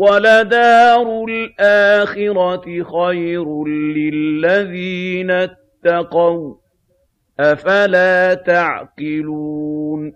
وَلَدَارُ الْآخِرَةِ خَيْرٌ لِّلَّذِينَ اتَّقَوْا ۗ أَفَلَا تَعْقِلُونَ